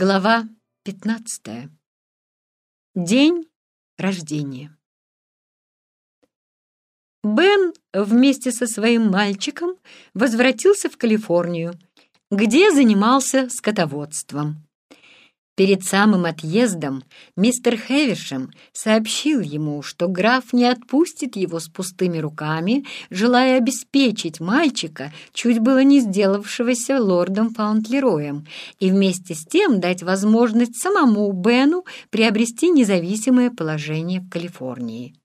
Глава 15. День рождения. Бен вместе со своим мальчиком возвратился в Калифорнию, где занимался скотоводством. Перед самым отъездом мистер Хевишем сообщил ему, что граф не отпустит его с пустыми руками, желая обеспечить мальчика, чуть было не сделавшегося лордом Фаунтлероем, и вместе с тем дать возможность самому Бену приобрести независимое положение в Калифорнии.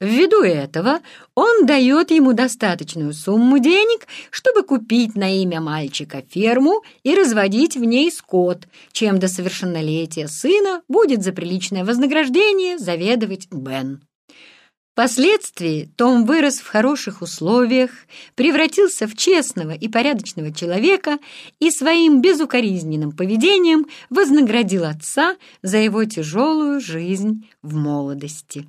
Ввиду этого он дает ему достаточную сумму денег, чтобы купить на имя мальчика ферму и разводить в ней скот, чем до совершеннолетия сына будет за приличное вознаграждение заведовать Бен. Впоследствии Том вырос в хороших условиях, превратился в честного и порядочного человека и своим безукоризненным поведением вознаградил отца за его тяжелую жизнь в молодости.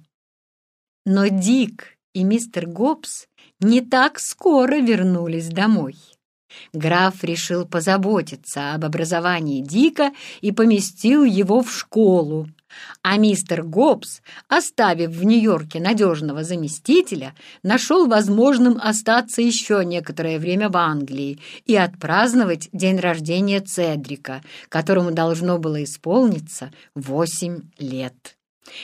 Но Дик и мистер Гоббс не так скоро вернулись домой. Граф решил позаботиться об образовании Дика и поместил его в школу, а мистер Гоббс, оставив в Нью-Йорке надежного заместителя, нашел возможным остаться еще некоторое время в Англии и отпраздновать день рождения Цедрика, которому должно было исполниться восемь лет.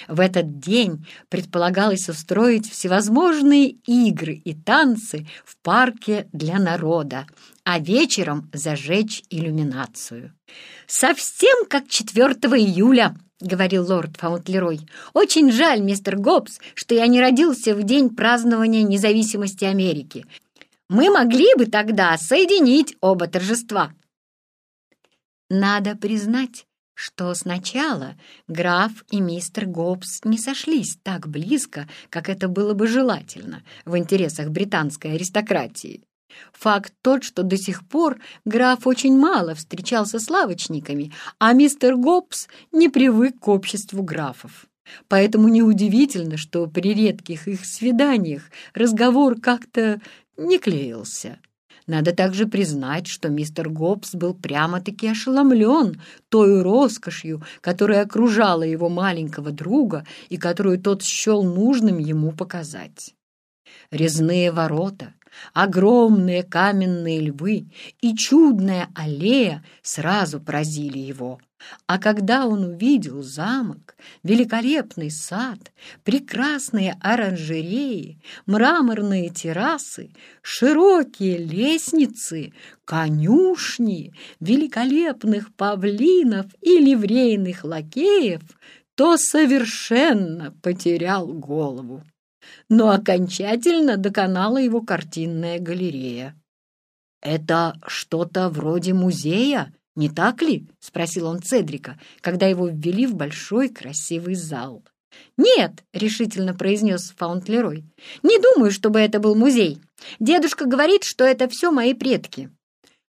В этот день предполагалось устроить всевозможные игры и танцы в парке для народа, а вечером зажечь иллюминацию. «Совсем как 4 июля», — говорил лорд Фаунтлерой. «Очень жаль, мистер Гоббс, что я не родился в день празднования независимости Америки. Мы могли бы тогда соединить оба торжества». Надо признать, что сначала граф и мистер Гоббс не сошлись так близко, как это было бы желательно в интересах британской аристократии. Факт тот, что до сих пор граф очень мало встречался с лавочниками, а мистер Гоббс не привык к обществу графов. Поэтому неудивительно, что при редких их свиданиях разговор как-то не клеился. Надо также признать, что мистер Гоббс был прямо-таки ошеломлен той роскошью, которая окружала его маленького друга и которую тот счел нужным ему показать. Резные ворота, огромные каменные львы и чудная аллея сразу поразили его. А когда он увидел замок, великолепный сад, прекрасные оранжереи, мраморные террасы, широкие лестницы, конюшни, великолепных павлинов и ливрейных лакеев, то совершенно потерял голову. Но окончательно доконала его картинная галерея. «Это что-то вроде музея?» «Не так ли?» — спросил он Цедрика, когда его ввели в большой красивый зал. «Нет», — решительно произнес Фаунтлерой, — «не думаю, чтобы это был музей. Дедушка говорит, что это все мои предки».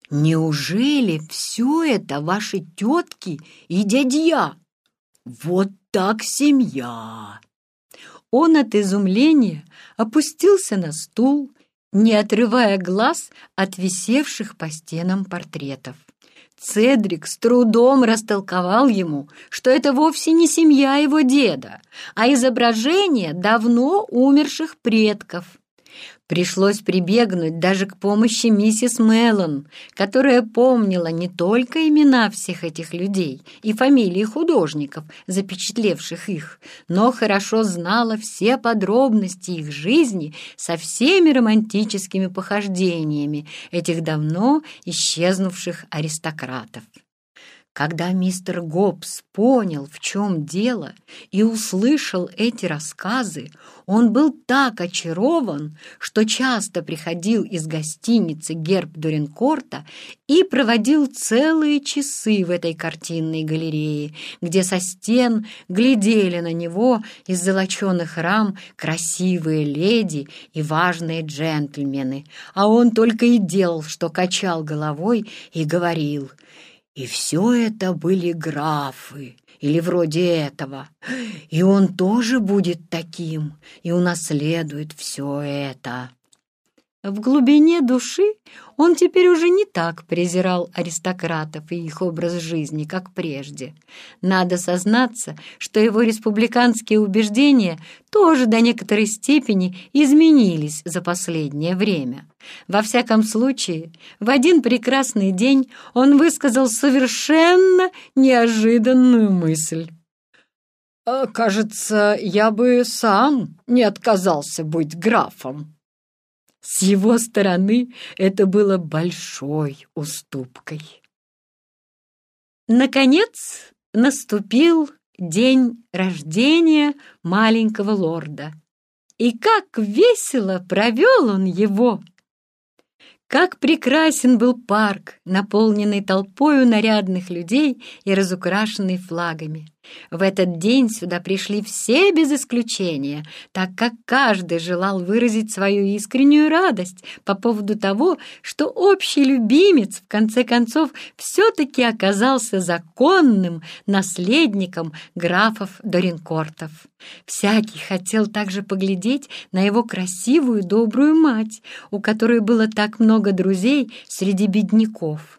«Неужели все это ваши тетки и дядья? Вот так семья!» Он от изумления опустился на стул, не отрывая глаз от висевших по стенам портретов. Цедрик с трудом растолковал ему, что это вовсе не семья его деда, а изображение давно умерших предков. Пришлось прибегнуть даже к помощи миссис Меллон, которая помнила не только имена всех этих людей и фамилии художников, запечатлевших их, но хорошо знала все подробности их жизни со всеми романтическими похождениями этих давно исчезнувших аристократов. Когда мистер Гоббс понял, в чем дело, и услышал эти рассказы, он был так очарован, что часто приходил из гостиницы Герб Дуренкорта и проводил целые часы в этой картинной галерее, где со стен глядели на него из золоченых рам красивые леди и важные джентльмены, а он только и делал, что качал головой и говорил — и все это были графы, или вроде этого. И он тоже будет таким, и унаследует все это. В глубине души он теперь уже не так презирал аристократов и их образ жизни, как прежде. Надо сознаться, что его республиканские убеждения тоже до некоторой степени изменились за последнее время. Во всяком случае, в один прекрасный день он высказал совершенно неожиданную мысль. «А, «Кажется, я бы сам не отказался быть графом». С его стороны это было большой уступкой. Наконец наступил день рождения маленького лорда. И как весело провел он его! Как прекрасен был парк, наполненный толпою нарядных людей и разукрашенный флагами. В этот день сюда пришли все без исключения, так как каждый желал выразить свою искреннюю радость по поводу того, что общий любимец, в конце концов, все-таки оказался законным наследником графов Доринкортов. Всякий хотел также поглядеть на его красивую добрую мать, у которой было так много друзей среди бедняков.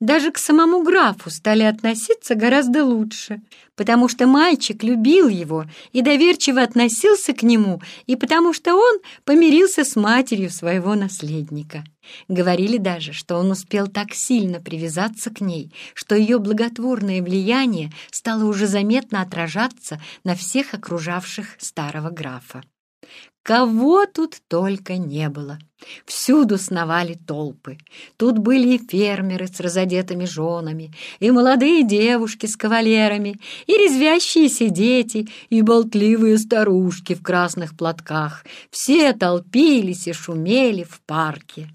Даже к самому графу стали относиться гораздо лучше, потому что мальчик любил его и доверчиво относился к нему, и потому что он помирился с матерью своего наследника. Говорили даже, что он успел так сильно привязаться к ней, что ее благотворное влияние стало уже заметно отражаться на всех окружавших старого графа. Кого тут только не было. Всюду сновали толпы. Тут были и фермеры с разодетыми женами, и молодые девушки с кавалерами, и резвящиеся дети, и болтливые старушки в красных платках. Все толпились и шумели в парке.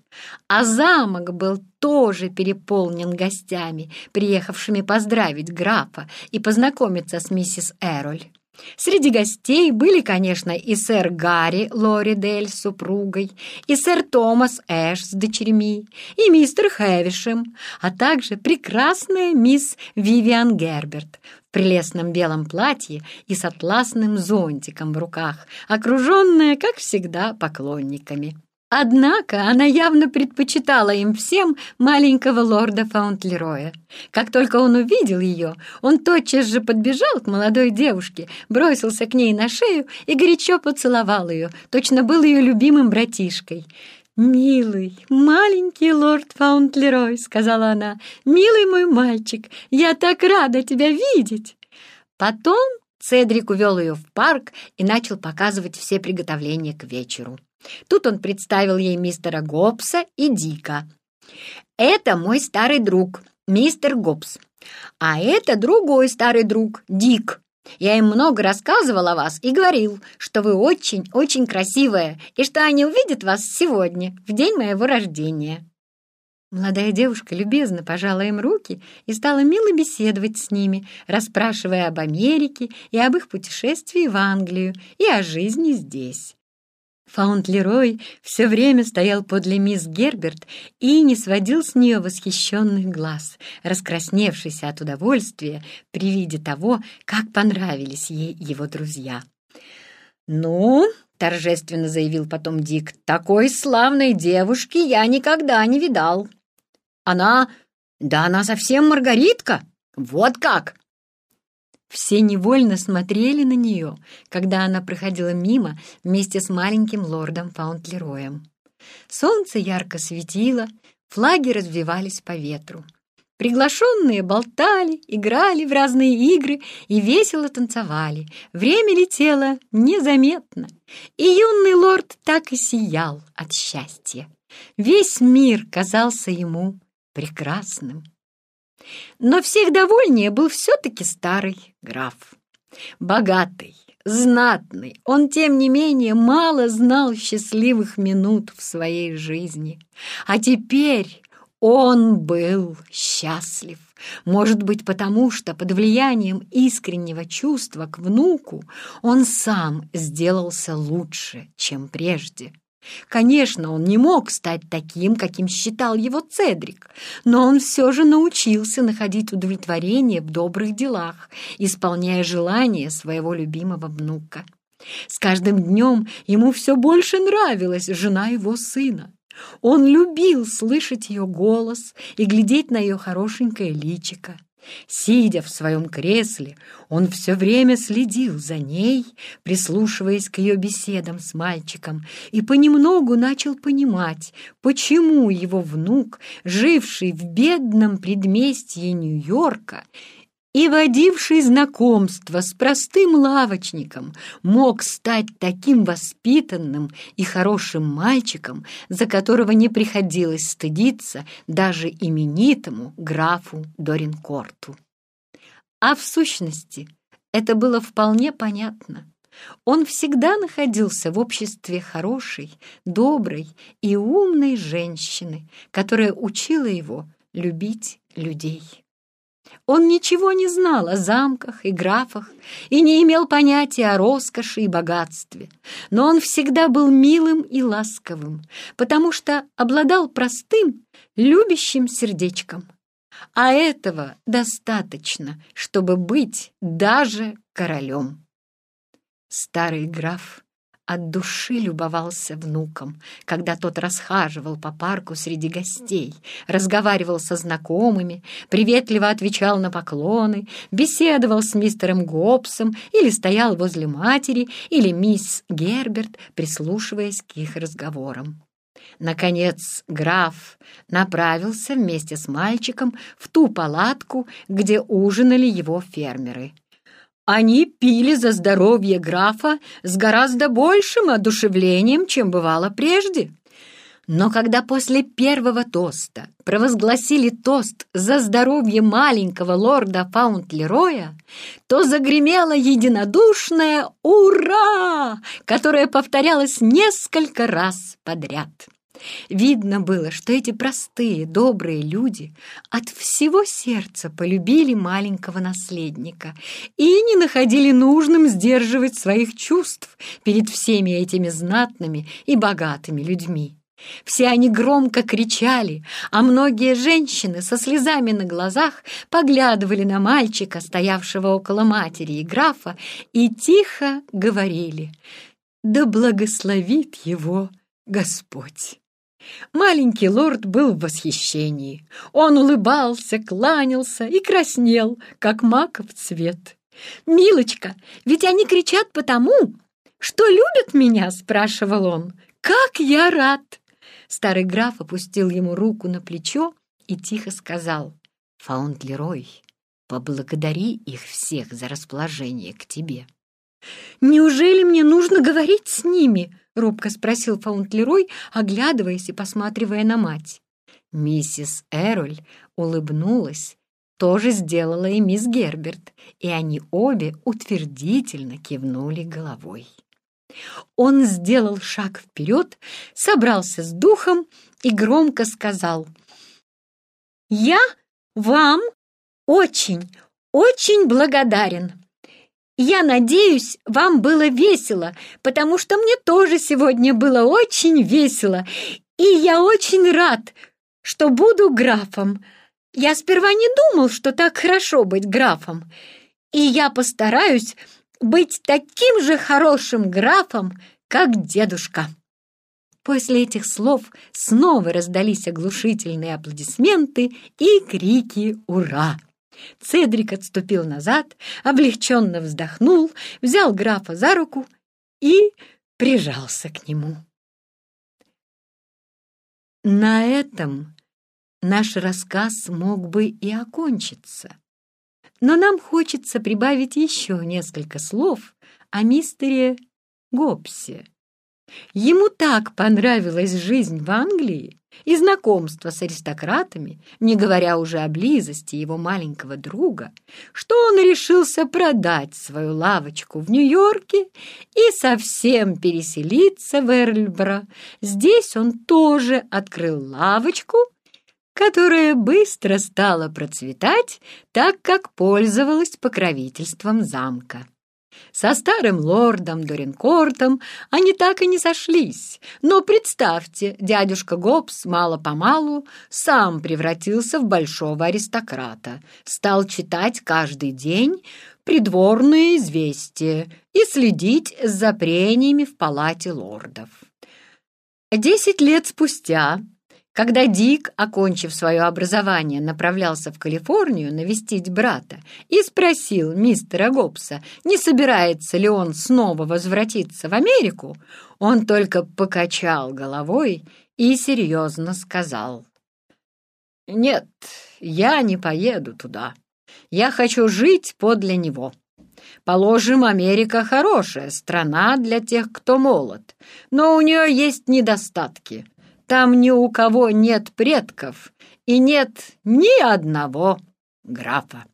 А замок был тоже переполнен гостями, приехавшими поздравить графа и познакомиться с миссис Эроль. Среди гостей были, конечно, и сэр Гарри Лоридель с супругой, и сэр Томас Эш с дочерьми, и мистер Хэвишем, а также прекрасная мисс Вивиан Герберт в прелестном белом платье и с атласным зонтиком в руках, окруженная, как всегда, поклонниками. Однако она явно предпочитала им всем маленького лорда Фаунтлероя. Как только он увидел ее, он тотчас же подбежал к молодой девушке, бросился к ней на шею и горячо поцеловал ее, точно был ее любимым братишкой. «Милый, маленький лорд Фаунтлерой», — сказала она, — «милый мой мальчик, я так рада тебя видеть!» Потом Цедрик увел ее в парк и начал показывать все приготовления к вечеру. Тут он представил ей мистера Гоббса и Дика. «Это мой старый друг, мистер Гоббс, а это другой старый друг, Дик. Я им много рассказывал о вас и говорил, что вы очень-очень красивая и что они увидят вас сегодня, в день моего рождения». Молодая девушка любезно пожала им руки и стала мило беседовать с ними, расспрашивая об Америке и об их путешествии в Англию и о жизни здесь. Фаунд-Лерой все время стоял подле мисс Герберт и не сводил с нее восхищенных глаз, раскрасневшийся от удовольствия при виде того, как понравились ей его друзья. «Ну, — торжественно заявил потом Дик, — такой славной девушки я никогда не видал. Она... да она совсем Маргаритка! Вот как!» Все невольно смотрели на нее, когда она проходила мимо вместе с маленьким лордом Фаунтлероем. Солнце ярко светило, флаги развивались по ветру. Приглашенные болтали, играли в разные игры и весело танцевали. Время летело незаметно, и юный лорд так и сиял от счастья. Весь мир казался ему прекрасным. Но всех довольнее был все-таки старый граф. Богатый, знатный, он, тем не менее, мало знал счастливых минут в своей жизни. А теперь он был счастлив. Может быть, потому что под влиянием искреннего чувства к внуку он сам сделался лучше, чем прежде. Конечно, он не мог стать таким, каким считал его Цедрик, но он все же научился находить удовлетворение в добрых делах, исполняя желания своего любимого внука. С каждым днем ему все больше нравилась жена его сына. Он любил слышать ее голос и глядеть на ее хорошенькое личико. Сидя в своем кресле, он все время следил за ней, прислушиваясь к ее беседам с мальчиком, и понемногу начал понимать, почему его внук, живший в бедном предместье Нью-Йорка, и водивший знакомство с простым лавочником мог стать таким воспитанным и хорошим мальчиком, за которого не приходилось стыдиться даже именитому графу Доринкорту. А в сущности это было вполне понятно. Он всегда находился в обществе хорошей, доброй и умной женщины, которая учила его любить людей. Он ничего не знал о замках и графах и не имел понятия о роскоши и богатстве, но он всегда был милым и ласковым, потому что обладал простым, любящим сердечком. А этого достаточно, чтобы быть даже королем. Старый граф от души любовался внуком, когда тот расхаживал по парку среди гостей, разговаривал со знакомыми, приветливо отвечал на поклоны, беседовал с мистером Гоббсом или стоял возле матери или мисс Герберт, прислушиваясь к их разговорам. Наконец граф направился вместе с мальчиком в ту палатку, где ужинали его фермеры. Они пили за здоровье графа с гораздо большим одушевлением, чем бывало прежде. Но когда после первого тоста провозгласили тост за здоровье маленького лорда Фаунтлероя, то загремело единодушное «Ура!», которое повторялось несколько раз подряд. Видно было, что эти простые, добрые люди от всего сердца полюбили маленького наследника и не находили нужным сдерживать своих чувств перед всеми этими знатными и богатыми людьми. Все они громко кричали, а многие женщины со слезами на глазах поглядывали на мальчика, стоявшего около матери и графа, и тихо говорили «Да благословит его Господь!» Маленький лорд был в восхищении. Он улыбался, кланялся и краснел, как маков цвет. «Милочка, ведь они кричат потому, что любят меня?» — спрашивал он. «Как я рад!» Старый граф опустил ему руку на плечо и тихо сказал. «Фаунтлерой, поблагодари их всех за расположение к тебе». «Неужели мне нужно говорить с ними?» — робко спросил Фаунтлерой, оглядываясь и посматривая на мать. Миссис Эроль улыбнулась, тоже сделала и мисс Герберт, и они обе утвердительно кивнули головой. Он сделал шаг вперед, собрался с духом и громко сказал «Я вам очень, очень благодарен. Я надеюсь, вам было весело, потому что мне тоже сегодня было очень весело, и я очень рад, что буду графом. Я сперва не думал, что так хорошо быть графом, и я постараюсь быть таким же хорошим графом, как дедушка». После этих слов снова раздались оглушительные аплодисменты и крики «Ура!». Цедрик отступил назад, облегченно вздохнул, взял графа за руку и прижался к нему. На этом наш рассказ мог бы и окончиться, но нам хочется прибавить еще несколько слов о мистере Гобсе. Ему так понравилась жизнь в Англии, и знакомство с аристократами, не говоря уже о близости его маленького друга, что он решился продать свою лавочку в Нью-Йорке и совсем переселиться в Эрльбро. Здесь он тоже открыл лавочку, которая быстро стала процветать, так как пользовалась покровительством замка. Со старым лордом Доринкортом они так и не сошлись. Но представьте, дядюшка Гоббс мало-помалу сам превратился в большого аристократа, стал читать каждый день придворные известия и следить за прениями в палате лордов. Десять лет спустя, когда Дик, окончив свое образование, направлялся в Калифорнию навестить брата и спросил мистера Гоббса, не собирается ли он снова возвратиться в Америку, он только покачал головой и серьезно сказал. «Нет, я не поеду туда. Я хочу жить подле него. Положим, Америка хорошая страна для тех, кто молод, но у нее есть недостатки. Там ни у кого нет предков и нет ни одного графа.